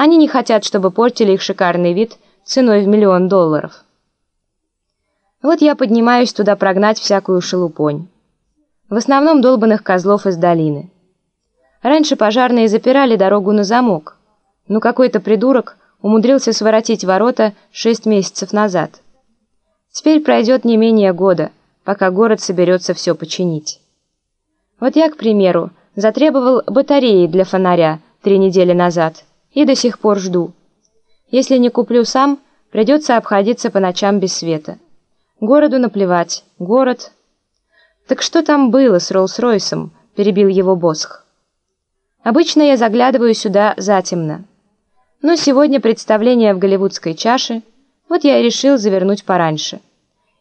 Они не хотят, чтобы портили их шикарный вид ценой в миллион долларов. Вот я поднимаюсь туда прогнать всякую шелупонь. В основном долбанных козлов из долины. Раньше пожарные запирали дорогу на замок, но какой-то придурок умудрился своротить ворота шесть месяцев назад. Теперь пройдет не менее года, пока город соберется все починить. Вот я, к примеру, затребовал батареи для фонаря три недели назад и до сих пор жду. Если не куплю сам, придется обходиться по ночам без света. Городу наплевать. Город... «Так что там было с Роллс-Ройсом?» – перебил его Босх. «Обычно я заглядываю сюда затемно. Но сегодня представление в голливудской чаше, вот я и решил завернуть пораньше.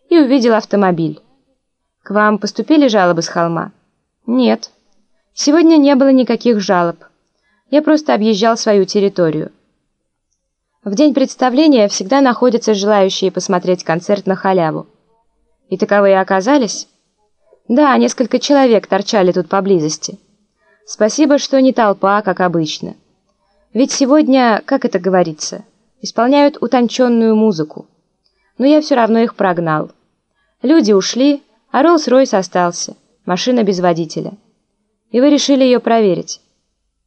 И увидел автомобиль. К вам поступили жалобы с холма?» «Нет. Сегодня не было никаких жалоб. Я просто объезжал свою территорию. В день представления всегда находятся желающие посмотреть концерт на халяву. И таковые оказались? Да, несколько человек торчали тут поблизости. Спасибо, что не толпа, как обычно. Ведь сегодня, как это говорится, исполняют утонченную музыку. Но я все равно их прогнал. Люди ушли, а Роллс-Ройс остался, машина без водителя. И вы решили ее проверить.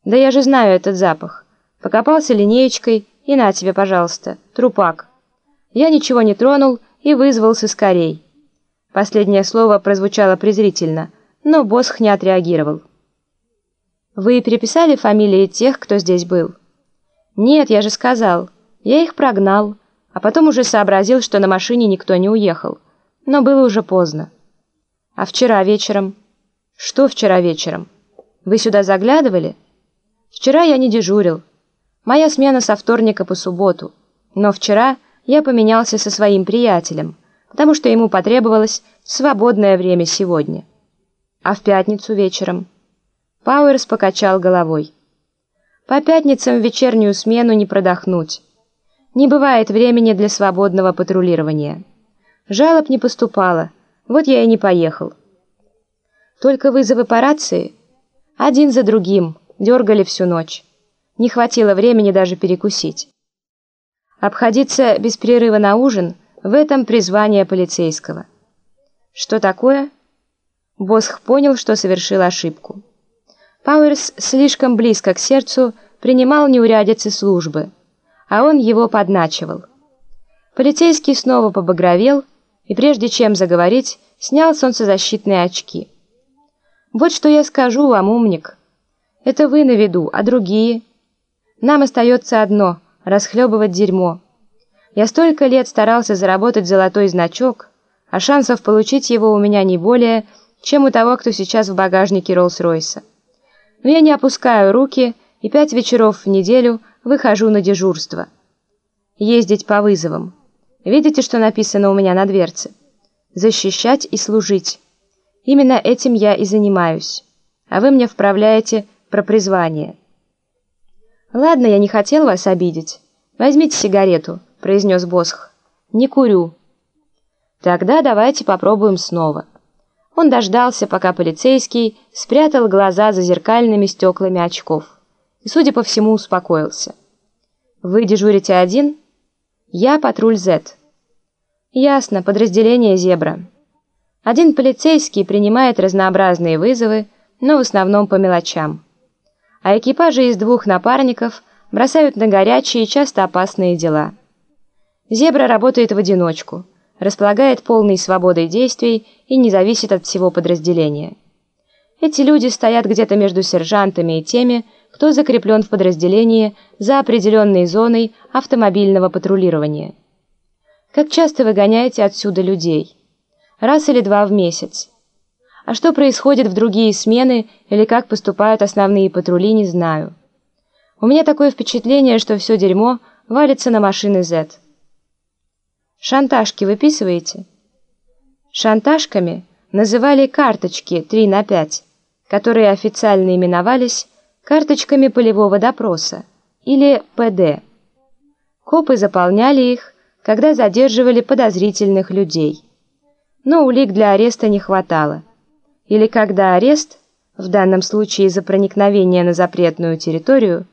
Да я же знаю этот запах. Покопался линеечкой, и на тебе, пожалуйста, трупак. Я ничего не тронул и вызвался скорей. Последнее слово прозвучало презрительно, но Босх не отреагировал. «Вы переписали фамилии тех, кто здесь был?» «Нет, я же сказал. Я их прогнал, а потом уже сообразил, что на машине никто не уехал. Но было уже поздно». «А вчера вечером?» «Что вчера вечером? Вы сюда заглядывали?» «Вчера я не дежурил. Моя смена со вторника по субботу. Но вчера я поменялся со своим приятелем, потому что ему потребовалось свободное время сегодня. А в пятницу вечером? Пауэрс покачал головой. По пятницам в вечернюю смену не продохнуть. Не бывает времени для свободного патрулирования. Жалоб не поступало, вот я и не поехал. Только вызовы по рации? Один за другим, дергали всю ночь. Не хватило времени даже перекусить. Обходиться без перерыва на ужин – в этом призвание полицейского. Что такое? Босх понял, что совершил ошибку. Пауэрс слишком близко к сердцу принимал неурядицы службы, а он его подначивал. Полицейский снова побагровел, и прежде чем заговорить, снял солнцезащитные очки. «Вот что я скажу вам, умник. Это вы на виду, а другие – нам остается одно – расхлебывать дерьмо. Я столько лет старался заработать золотой значок, а шансов получить его у меня не более, чем у того, кто сейчас в багажнике Роллс-Ройса. Но я не опускаю руки и пять вечеров в неделю выхожу на дежурство. Ездить по вызовам. Видите, что написано у меня на дверце? Защищать и служить. Именно этим я и занимаюсь. А вы мне вправляете про призвание. «Ладно, я не хотел вас обидеть. Возьмите сигарету», — произнес Босх. «Не курю». «Тогда давайте попробуем снова». Он дождался, пока полицейский спрятал глаза за зеркальными стеклами очков и, судя по всему, успокоился. «Вы дежурите один?» «Я патруль Z». «Ясно, подразделение «Зебра». Один полицейский принимает разнообразные вызовы, но в основном по мелочам а экипажи из двух напарников бросают на горячие, часто опасные дела. Зебра работает в одиночку, располагает полной свободой действий и не зависит от всего подразделения. Эти люди стоят где-то между сержантами и теми, кто закреплен в подразделении за определенной зоной автомобильного патрулирования. Как часто вы гоняете отсюда людей? Раз или два в месяц. А что происходит в другие смены или как поступают основные патрули, не знаю. У меня такое впечатление, что все дерьмо валится на машины Z. Шантажки выписываете? Шантажками называли карточки 3 на 5, которые официально именовались карточками полевого допроса или ПД. Копы заполняли их, когда задерживали подозрительных людей. Но улик для ареста не хватало или когда арест, в данном случае за проникновение на запретную территорию,